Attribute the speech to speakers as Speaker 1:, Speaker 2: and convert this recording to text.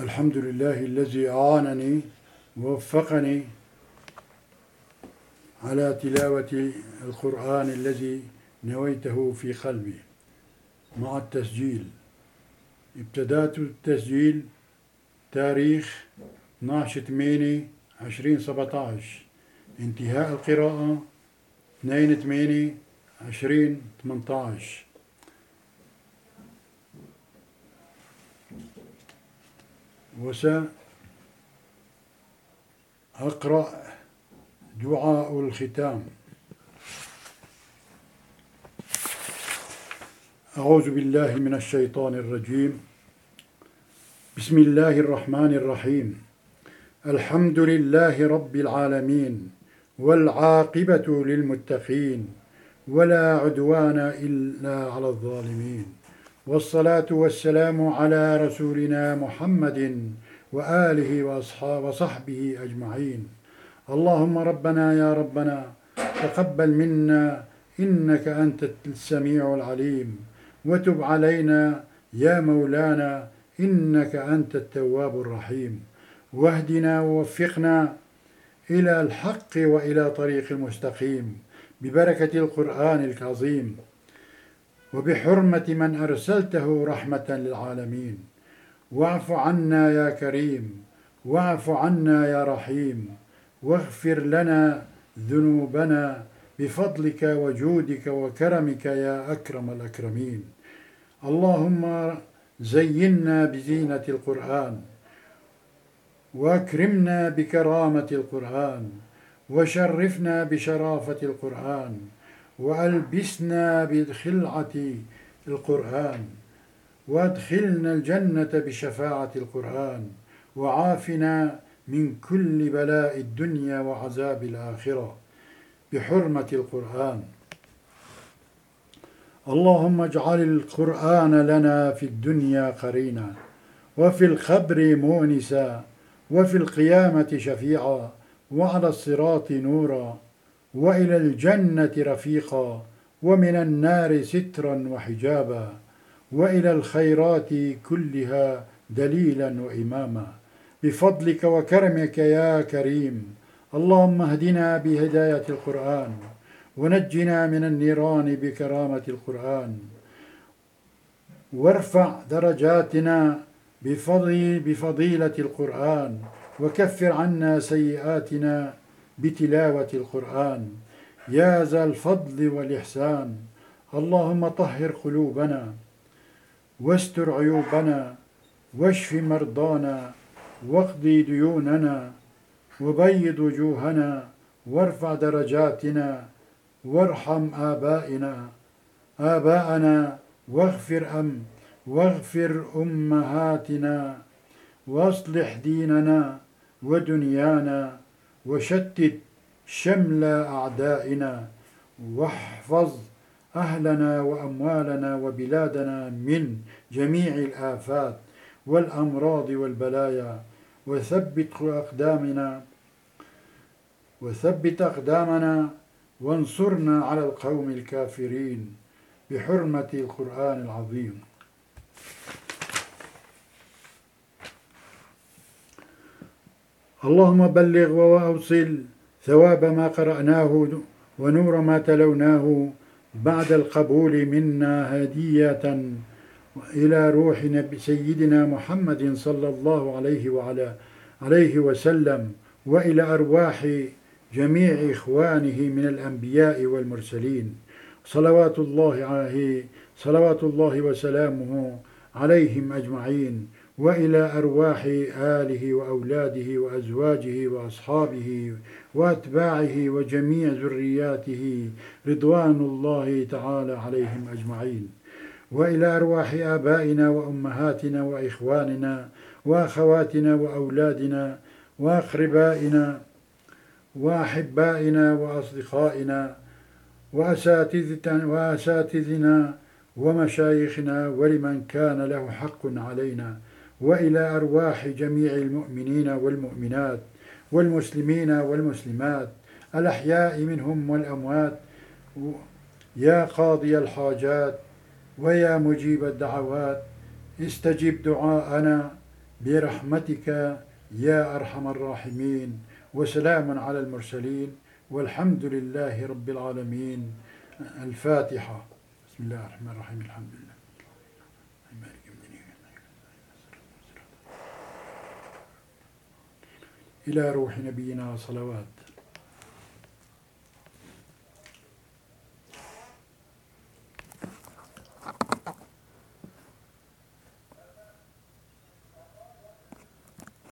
Speaker 1: الحمد لله الذي أعانني ووفقني على تلاوة القرآن الذي نويته في قلبي مع التسجيل. ابتدأت التسجيل تاريخ 12 8 2017 انتهاء القراءة 2 8 2018 وسأقرأ دعاء الختام. أعوذ بالله من الشيطان الرجيم. بسم الله الرحمن الرحيم. الحمد لله رب العالمين والعاقبة للمتقين ولا عدوان إلا على الظالمين. والصلاة والسلام على رسولنا محمد وآله وصحبه أجمعين. اللهم ربنا يا ربنا تقبل منا إنك أنت السميع العليم. وتب علينا يا مولانا إنك أنت التواب الرحيم. واهدنا ووفقنا إلى الحق وإلى طريق المستقيم. ببركة القرآن العظيم. وبحرمة من أرسلته رحمة للعالمين. واعف عنا يا كريم واعف عنا يا رحيم. واغفر لنا ذنوبنا بفضلك وجودك وكرمك يا أكرم الأكرمين. اللهم زينا بزينة القرآن وأكرمنا بكرامة القرآن وشرفنا بشرافة القرآن وألبسنا بخلعة القرآن وادخلنا الجنة بشفاعة القرآن وعافنا من كل بلاء الدنيا وعذاب الآخرة بحرمة القرآن. اللهم اجعل القرآن لنا في الدنيا قرينا وفي الخبر مونسا وفي القيامة شفيعا وعلى الصراط نورا. وإلى الجنة رفيقا ومن النار سترا وحجابا وإلى الخيرات كلها دليلا وإماما. بفضلك وكرمك يا كريم اللهم اهدنا بهداية القرآن ونجنا من النيران بكرامة القرآن. وارفع درجاتنا بفضل بفضيلة القرآن وكفر عنا سيئاتنا بتلاوة القرآن. يا ذا الفضل والإحسان. اللهم طهر قلوبنا واستر عيوبنا واشف مرضانا واقضي ديوننا وبيض وجوهنا وارفع درجاتنا وارحم آبائنا. آباءنا واغفر أم واغفر أمهاتنا وأصلح ديننا ودنيانا. وشتت شمل أعدائنا واحفظ أهلنا وأموالنا وبلادنا من جميع الآفات والأمراض والبلايا وثبت أقدامنا وثبت أقدامنا وانصرنا على القوم الكافرين بحرمة القرآن العظيم. اللهم بلغ وأوصل ثواب ما قرأناه ونور ما تلوناه بعد القبول منا هدية إلى روح نبي سيدنا محمد صلى الله عليه وعلى عليه وسلم وإلى أرواح جميع إخوانه من الأنبياء والمرسلين. صلوات الله عليه صلوات الله وسلامه عليهم أجمعين. وإلى أرواح آله وأولاده وأزواجه وأصحابه وأتباعه وجميع ذرياته رضوان الله تعالى عليهم أجمعين. وإلى أرواح آبائنا وأمهاتنا وإخواننا وأخواتنا وأولادنا وأقربائنا وأحبائنا وأصدقائنا وأساتذتنا ومشايخنا ولمن كان له حق علينا. وإلى أرواح جميع المؤمنين والمؤمنات والمسلمين والمسلمات الأحياء منهم والأموات. يا قاضي الحاجات ويا مجيب الدعوات استجب دعاءنا برحمتك يا أرحم الراحمين. وسلام على المرسلين والحمد لله رب العالمين. الفاتحة. بسم الله الرحمن الرحيم الحمد لله. إلى روح نبينا صلوات.